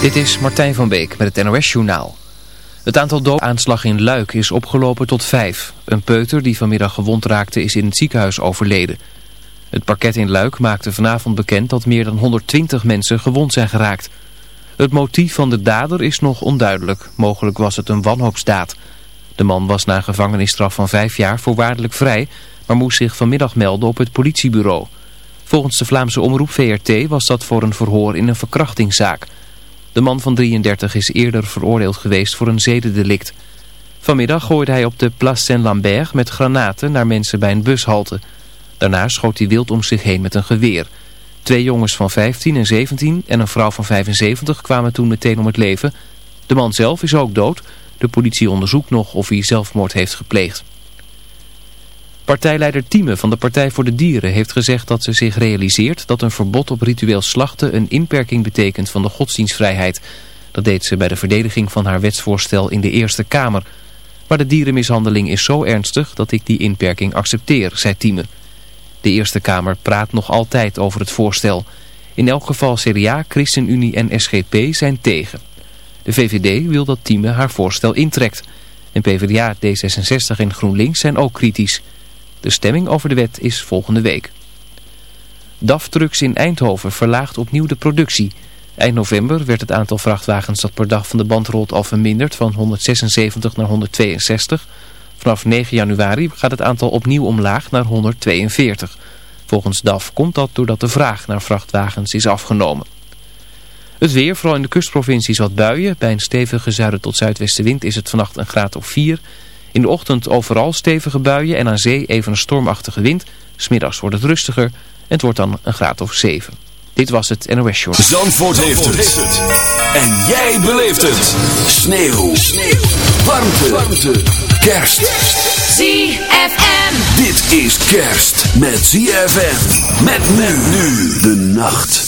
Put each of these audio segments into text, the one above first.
Dit is Martijn van Beek met het NOS Journaal. Het aantal doodaanslag in Luik is opgelopen tot vijf. Een peuter die vanmiddag gewond raakte is in het ziekenhuis overleden. Het parket in Luik maakte vanavond bekend dat meer dan 120 mensen gewond zijn geraakt. Het motief van de dader is nog onduidelijk. Mogelijk was het een wanhoopsdaad. De man was na een gevangenisstraf van vijf jaar voorwaardelijk vrij... maar moest zich vanmiddag melden op het politiebureau. Volgens de Vlaamse omroep VRT was dat voor een verhoor in een verkrachtingszaak... De man van 33 is eerder veroordeeld geweest voor een zedendelict. Vanmiddag gooide hij op de Place Saint-Lambert met granaten naar mensen bij een bushalte. Daarna schoot hij wild om zich heen met een geweer. Twee jongens van 15 en 17 en een vrouw van 75 kwamen toen meteen om het leven. De man zelf is ook dood. De politie onderzoekt nog of hij zelfmoord heeft gepleegd. Partijleider Thieme van de Partij voor de Dieren heeft gezegd dat ze zich realiseert dat een verbod op ritueel slachten een inperking betekent van de godsdienstvrijheid. Dat deed ze bij de verdediging van haar wetsvoorstel in de Eerste Kamer. Maar de dierenmishandeling is zo ernstig dat ik die inperking accepteer, zei Thieme. De Eerste Kamer praat nog altijd over het voorstel. In elk geval CDA, ChristenUnie en SGP zijn tegen. De VVD wil dat Thieme haar voorstel intrekt. En PvdA, D66 en GroenLinks zijn ook kritisch. De stemming over de wet is volgende week. DAF Trucks in Eindhoven verlaagt opnieuw de productie. Eind november werd het aantal vrachtwagens dat per dag van de band rolt al verminderd van 176 naar 162. Vanaf 9 januari gaat het aantal opnieuw omlaag naar 142. Volgens DAF komt dat doordat de vraag naar vrachtwagens is afgenomen. Het weer, vooral in de kustprovincies wat buien. Bij een stevige zuiden tot zuidwestenwind is het vannacht een graad of 4. In de ochtend overal stevige buien en aan zee even een stormachtige wind. Smiddags wordt het rustiger en het wordt dan een graad of 7. Dit was het NOS Short. Zandvoort, heeft, het. En jij beleeft het. Sneeuw. Sneeuw. Warmte. Warmte. Kerst. ZFM. Dit is kerst met ZFM. Met men nu de nacht.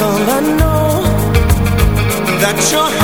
all I know that you're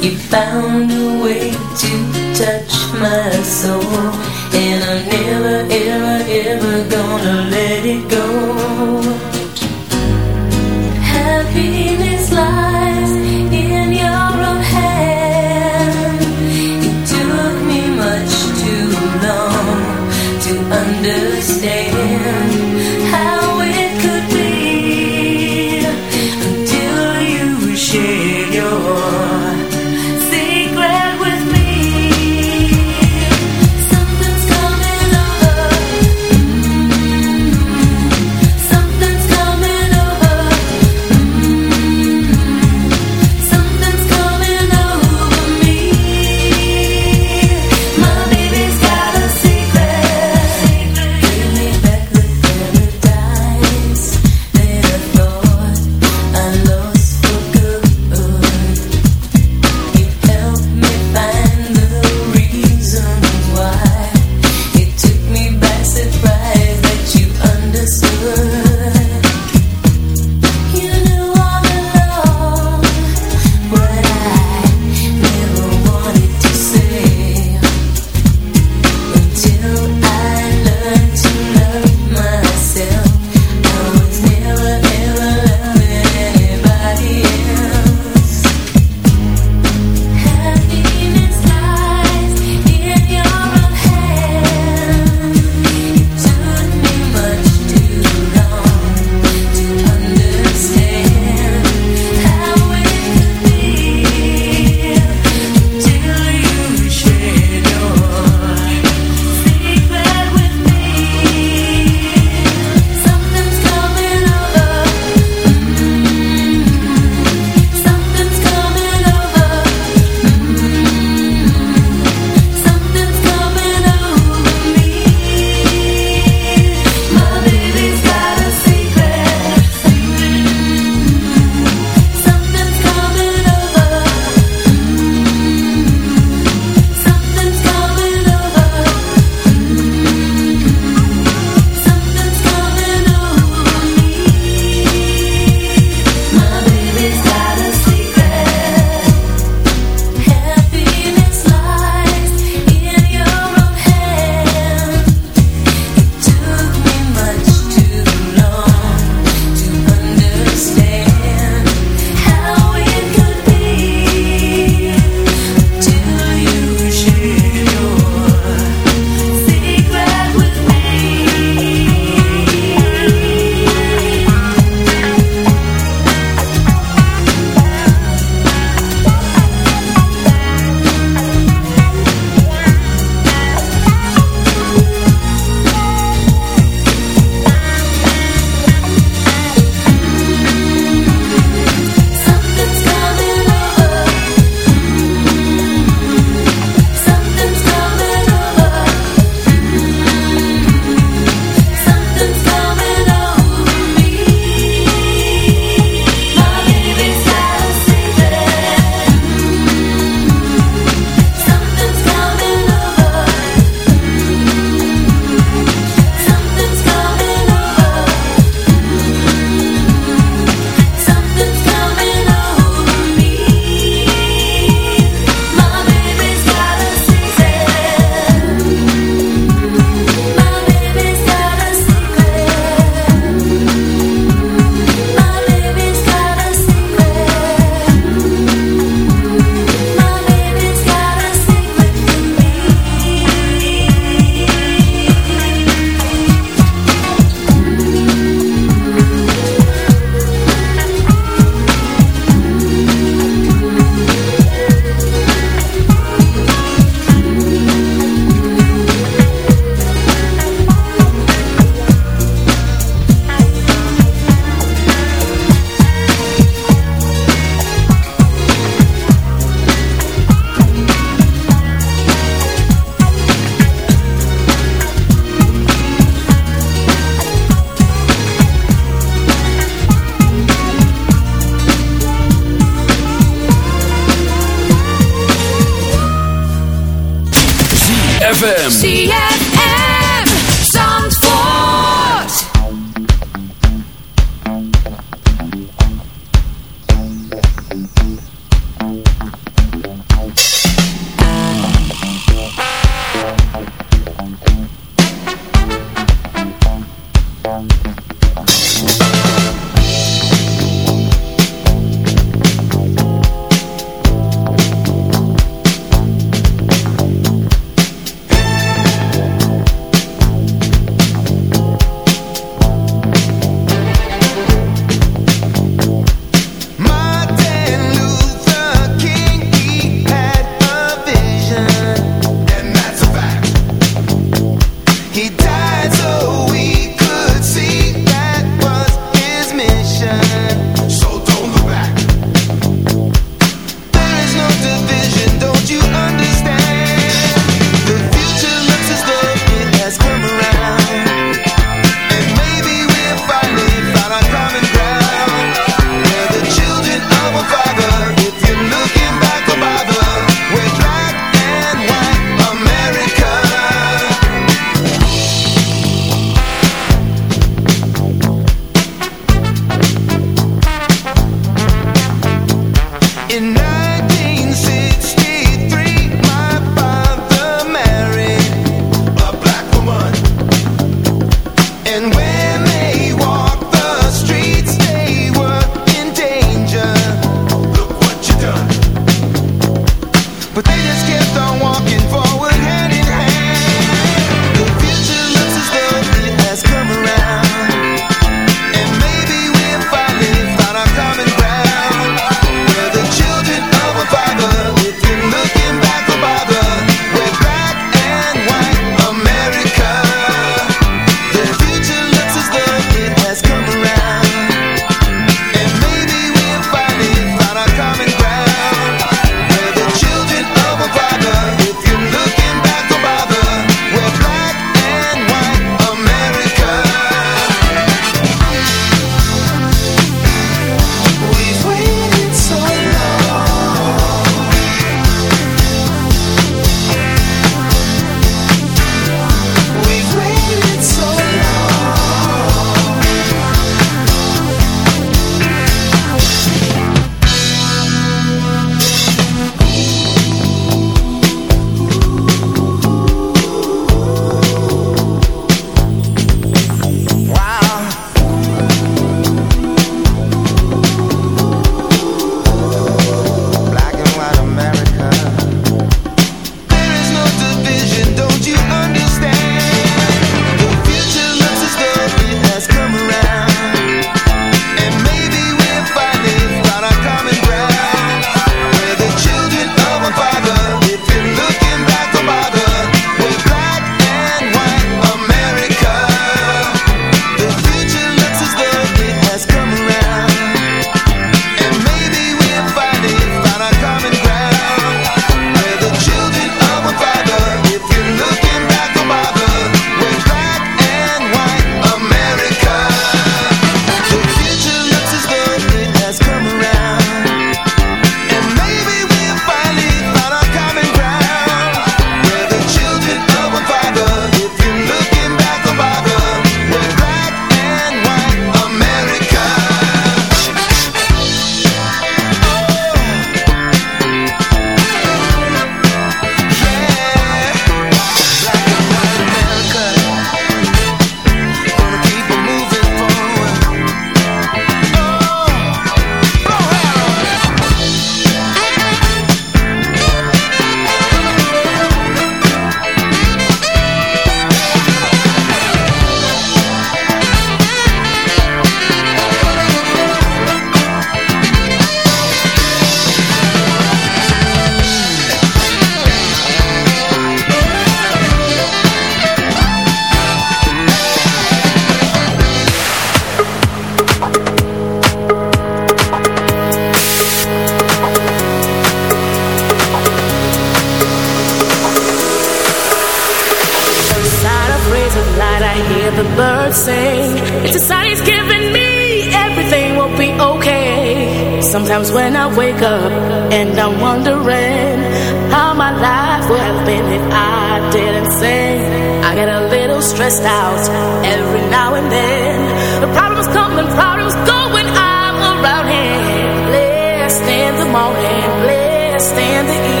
stand the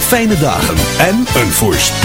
fijne dagen en een voorspoedig.